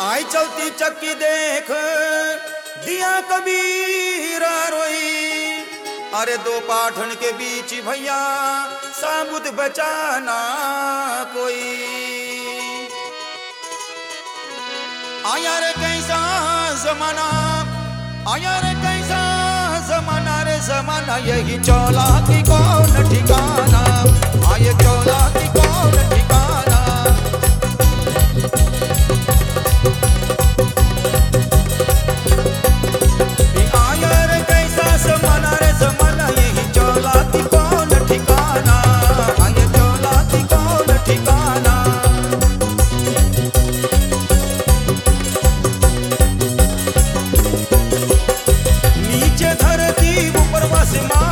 आई चलती चक्की देख, दिया कबीरा रोई। अरे दो पाठन के बीच भैया, साबुत बचाना कोई। आया रे कैसा जमाना, आया रे कैसा जमाना, रे जमाना यही चौला की कौन ठिकाना। आए चौला My.